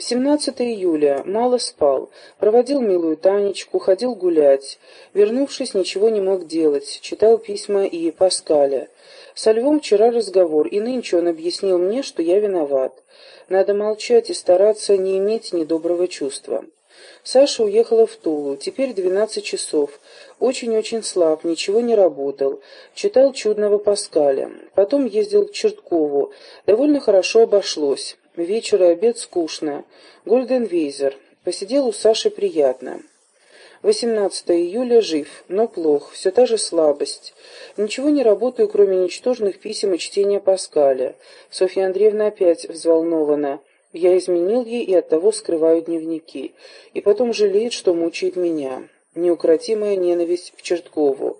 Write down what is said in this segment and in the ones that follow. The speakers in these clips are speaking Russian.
17 июля. Мало спал. Проводил милую Танечку, ходил гулять. Вернувшись, ничего не мог делать. Читал письма и Паскаля. Со Львом вчера разговор, и нынче он объяснил мне, что я виноват. Надо молчать и стараться не иметь недоброго чувства. Саша уехала в Тулу. Теперь двенадцать часов. Очень-очень слаб, ничего не работал. Читал чудного Паскаля. Потом ездил к Черткову. Довольно хорошо обошлось. Вечер и обед скучно. Гольденвейзер. Посидел у Саши приятно. 18 июля жив, но плох, все та же слабость. Ничего не работаю, кроме ничтожных писем и чтения Паскаля. Софья Андреевна опять взволнована. Я изменил ей и оттого скрываю дневники. И потом жалеет, что мучает меня. Неукротимая ненависть к Черткову.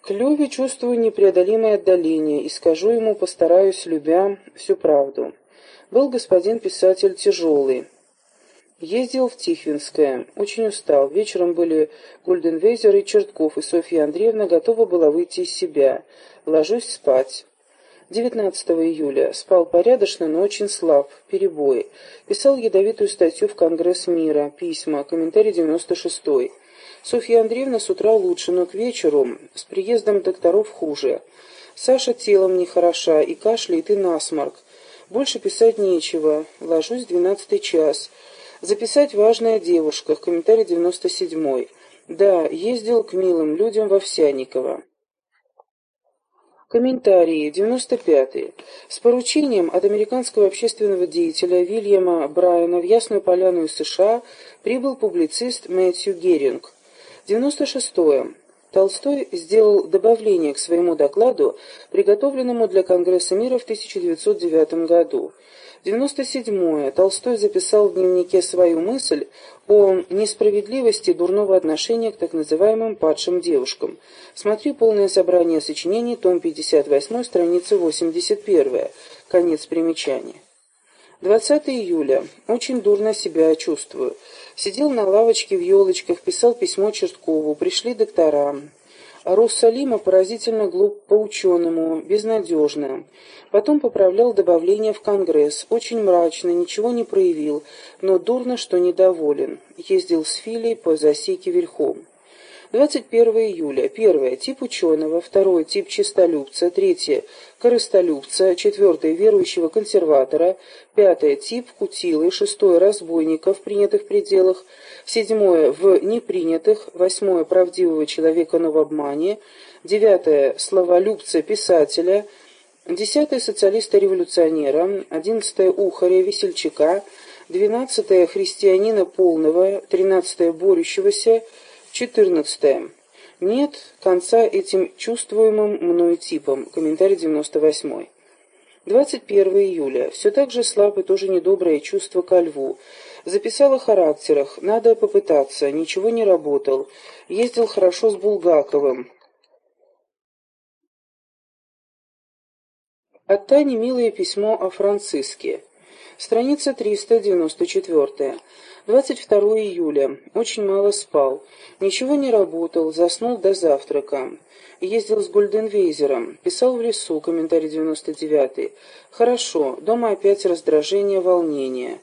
К Леве чувствую непреодолимое отдаление и скажу ему, постараюсь, любя, всю правду. Был господин писатель тяжелый. Ездил в Тихвинское. Очень устал. Вечером были Гульденвейзер и Чертков, и Софья Андреевна готова была выйти из себя. Ложусь спать. 19 июля. Спал порядочно, но очень слаб. Перебои. Писал ядовитую статью в Конгресс мира. Письма. Комментарий 96 -й. Софья Андреевна с утра лучше, но к вечеру с приездом докторов хуже. Саша телом нехороша, и кашляет, и насморк. Больше писать нечего. Ложусь двенадцатый час. Записать важное о девушках. Комментарий 97. Да, ездил к милым людям в Овсянниково. Комментарии. 95. С поручением от американского общественного деятеля Вильяма Брайана в Ясную Поляну из США прибыл публицист Мэтью Геринг. 96. Толстой сделал добавление к своему докладу, приготовленному для Конгресса мира в 1909 году. 97. Толстой записал в дневнике свою мысль о несправедливости дурного отношения к так называемым падшим девушкам. Смотри полное собрание сочинений, том 58, страница 81. Конец примечания. 20 июля. Очень дурно себя чувствую. Сидел на лавочке в елочках, писал письмо Черткову. Пришли доктора. Руссалима поразительно глуп по-ученому, безнадежно. Потом поправлял добавление в Конгресс. Очень мрачно, ничего не проявил, но дурно, что недоволен. Ездил с Филей по засеке верхом. 21 июля. Первое. Тип ученого. Второе. Тип чистолюбца. Третье. Корыстолюбца. Четвертое. Верующего консерватора. Пятое. Тип кутилы. Шестое. Разбойника в принятых пределах. Седьмое. В непринятых. Восьмое. Правдивого человека, но в обмане. Девятое. Словолюбца писателя. Десятое. Социалиста-революционера. Одиннадцатое. Ухаря, весельчака. Двенадцатое. Христианина полного. Тринадцатое. Борющегося. 14. Нет конца этим чувствуемым мною типом. Комментарий 98. 21 июля. Все так же слабо и тоже недоброе чувство ко льву. Записал о характерах. Надо попытаться. Ничего не работал. Ездил хорошо с Булгаковым. От Тани милое письмо о Франциске. Страница 394. 22 июля. Очень мало спал. Ничего не работал, заснул до завтрака. Ездил с Гольденвейзером. Писал в лесу, комментарий 99. Хорошо. Дома опять раздражение, волнение.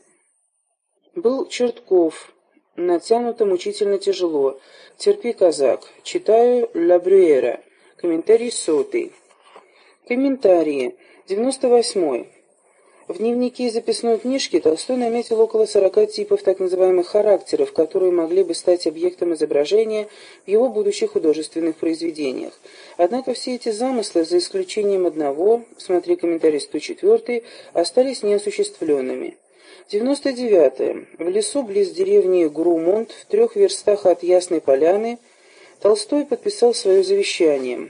Был Чертков. Натянуто мучительно тяжело. Терпи, казак. Читаю Ла Брюера. Комментарий сотый. Комментарии. 98. В дневнике и записной книжке Толстой наметил около сорока типов так называемых характеров, которые могли бы стать объектом изображения в его будущих художественных произведениях. Однако все эти замыслы, за исключением одного, смотри комментарий 104, остались неосуществленными. 99. -е. В лесу близ деревни Грумонт, в трех верстах от Ясной Поляны, Толстой подписал свое завещание.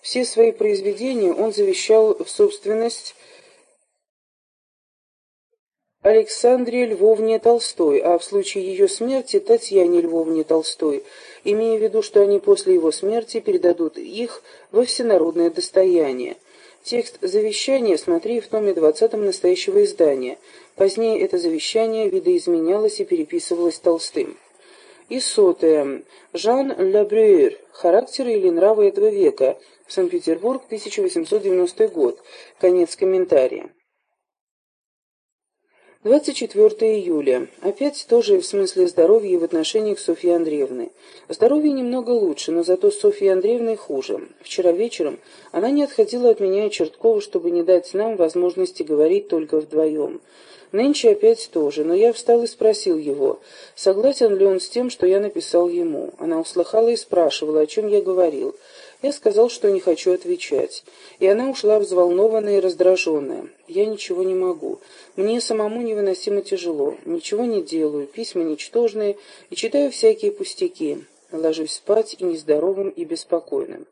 Все свои произведения он завещал в собственность Александре Львовне Толстой, а в случае ее смерти Татьяне Львовне Толстой, имея в виду, что они после его смерти передадут их во всенародное достояние. Текст завещания смотри в томе 20 настоящего издания. Позднее это завещание видоизменялось и переписывалось Толстым. И сотое. Жан Лабрюер. Характеры или нравы этого века. Санкт-Петербург, 1890 год. Конец комментария. 24 июля. Опять тоже в смысле здоровья и в отношении к Софье Андреевне. Здоровье немного лучше, но зато с Софьей Андреевной хуже. Вчера вечером она не отходила от меня и Черткова, чтобы не дать нам возможности говорить только вдвоем. Нынче опять тоже, но я встал и спросил его, согласен ли он с тем, что я написал ему. Она услыхала и спрашивала, о чем я говорил. Я сказал, что не хочу отвечать. И она ушла взволнованная и раздраженная. Я ничего не могу. Мне самому невыносимо тяжело. Ничего не делаю, письма ничтожные и читаю всякие пустяки. Ложусь спать и нездоровым, и беспокойным.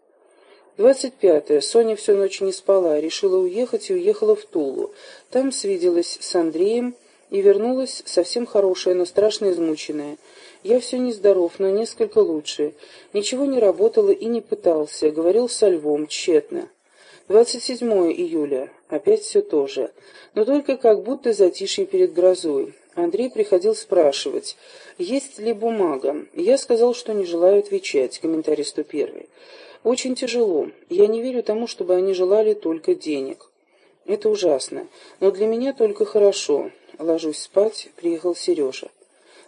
25. Соня всю ночь не спала, решила уехать и уехала в Тулу. Там свиделась с Андреем и вернулась совсем хорошая, но страшно измученная. Я все нездоров, но несколько лучше. Ничего не работала и не пытался. Говорил со львом, тщетно. 27 июля. Опять все то же. Но только как будто затишье перед грозой. Андрей приходил спрашивать, есть ли бумага. Я сказал, что не желаю отвечать. Комментарий 101. Очень тяжело. Я не верю тому, чтобы они желали только денег. Это ужасно. Но для меня только хорошо. Ложусь спать, приехал Сережа.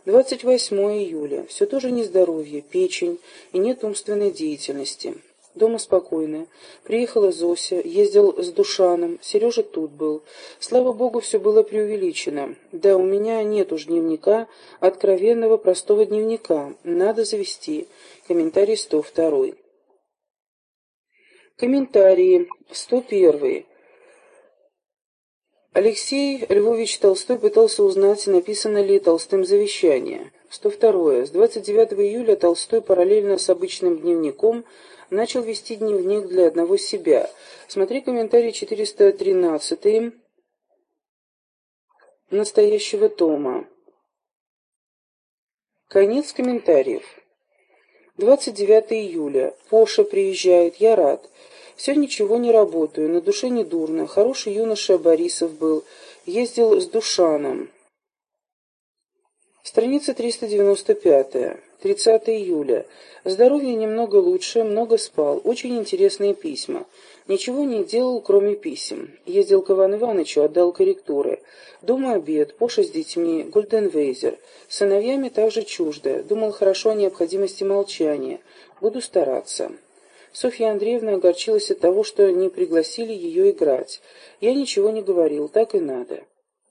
28 июля. Все тоже нездоровье, печень и нет умственной деятельности. Дома спокойно. Приехала Зося, ездил с Душаном, Сережа тут был. Слава богу, все было преувеличено. Да, у меня нет уж дневника, откровенного простого дневника. Надо завести. Комментарий 102. Комментарии 101. Алексей Львович Толстой пытался узнать, написано ли Толстым завещание. 102. С 29 июля Толстой параллельно с обычным дневником начал вести дневник для одного себя. Смотри комментарий 413 настоящего тома. Конец комментариев. 29 июля. Поша приезжает, я рад. Все ничего не работаю, на душе не дурно. Хороший юноша Борисов был. Ездил с Душаном. Страница 395. 30 июля. Здоровье немного лучше, много спал. Очень интересные письма. Ничего не делал, кроме писем. Ездил к Ивану Ивановичу, отдал корректуры. Дома обед, Поша с детьми, Гульденвейзер. С сыновьями также чуждо. Думал хорошо о необходимости молчания. Буду стараться. Софья Андреевна огорчилась от того, что не пригласили ее играть. Я ничего не говорил, так и надо.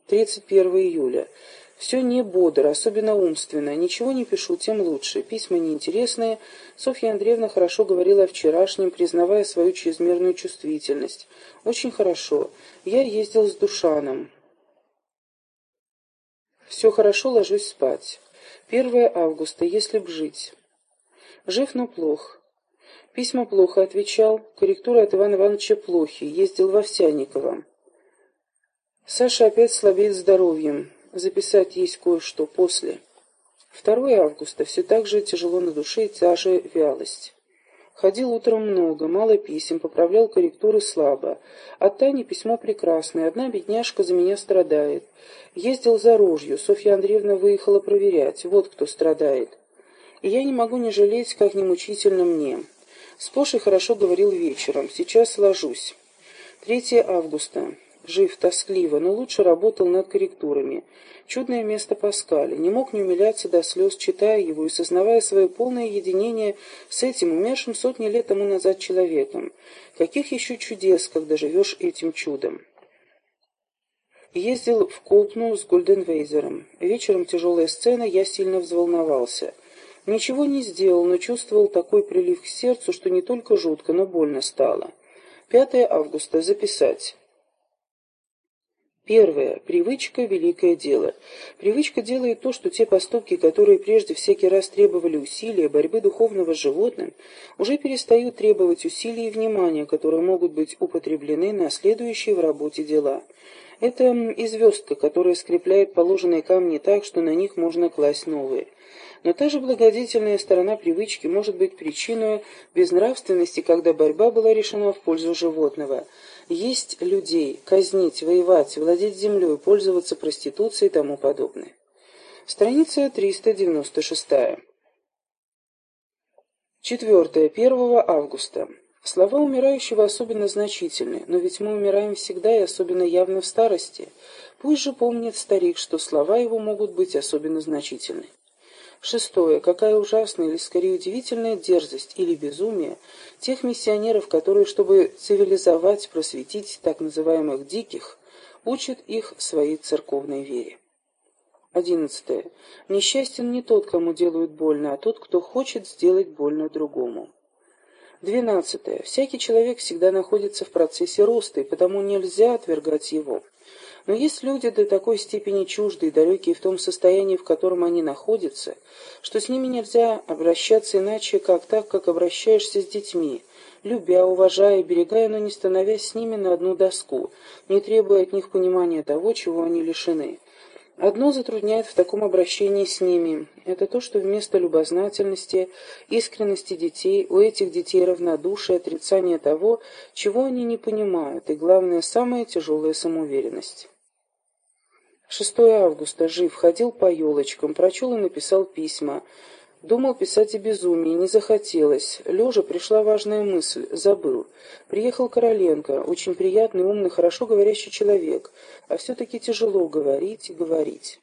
31 июля. Все не бодро, особенно умственно. Ничего не пишу, тем лучше. Письма неинтересные. Софья Андреевна хорошо говорила о вчерашнем, признавая свою чрезмерную чувствительность. Очень хорошо. Я ездил с Душаном. Все хорошо, ложусь спать. 1 августа, если б жить. Жив, но плох. Письма плохо отвечал, корректура от Ивана Ивановича плохи, ездил в Овсянниково. Саша опять слабеет здоровьем, записать есть кое-что после. 2 августа, все так же тяжело на душе и та же вялость. Ходил утром много, мало писем, поправлял корректуры слабо. От Тани письмо прекрасное, одна бедняжка за меня страдает. Ездил за рожью, Софья Андреевна выехала проверять, вот кто страдает. И я не могу не жалеть, как не мучительно мне. С Пошей хорошо говорил вечером. Сейчас ложусь. 3 августа. Жив, тоскливо, но лучше работал над корректурами. Чудное место Паскаля. Не мог не умиляться до слез, читая его и сознавая свое полное единение с этим умершим сотни лет тому назад человеком. Каких еще чудес, когда живешь этим чудом? Ездил в Колпну с Гольденвейзером. Вечером тяжелая сцена, я сильно взволновался. Ничего не сделал, но чувствовал такой прилив к сердцу, что не только жутко, но больно стало. 5 августа. Записать. Первое. Привычка – великое дело. Привычка делает то, что те поступки, которые прежде всякий раз требовали усилия, борьбы духовного с животным, уже перестают требовать усилий и внимания, которые могут быть употреблены на следующие в работе дела. Это и звездка, которая скрепляет положенные камни так, что на них можно класть новые. Но та же благодетельная сторона привычки может быть причиной безнравственности, когда борьба была решена в пользу животного. Есть людей, казнить, воевать, владеть землей, пользоваться проституцией и тому подобное. Страница 396. Четвертое. 1 августа. Слова умирающего особенно значительны, но ведь мы умираем всегда и особенно явно в старости. Пусть же помнит старик, что слова его могут быть особенно значительны. Шестое. Какая ужасная или скорее удивительная дерзость или безумие тех миссионеров, которые, чтобы цивилизовать, просветить так называемых «диких», учат их своей церковной вере. Одиннадцатое. Несчастен не тот, кому делают больно, а тот, кто хочет сделать больно другому. Двенадцатое. Всякий человек всегда находится в процессе роста, и потому нельзя отвергать его. Но есть люди до такой степени чуждые далекие в том состоянии, в котором они находятся, что с ними нельзя обращаться иначе, как так, как обращаешься с детьми, любя, уважая, берегая, но не становясь с ними на одну доску, не требуя от них понимания того, чего они лишены. Одно затрудняет в таком обращении с ними. Это то, что вместо любознательности, искренности детей, у этих детей равнодушие, отрицание того, чего они не понимают, и, главное, самая тяжелая самоуверенность. 6 августа. Жив, ходил по елочкам, прочел и написал письма. Думал писать о безумии, не захотелось. Лежа пришла важная мысль, забыл. Приехал Короленко, очень приятный, умный, хорошо говорящий человек, а все-таки тяжело говорить и говорить.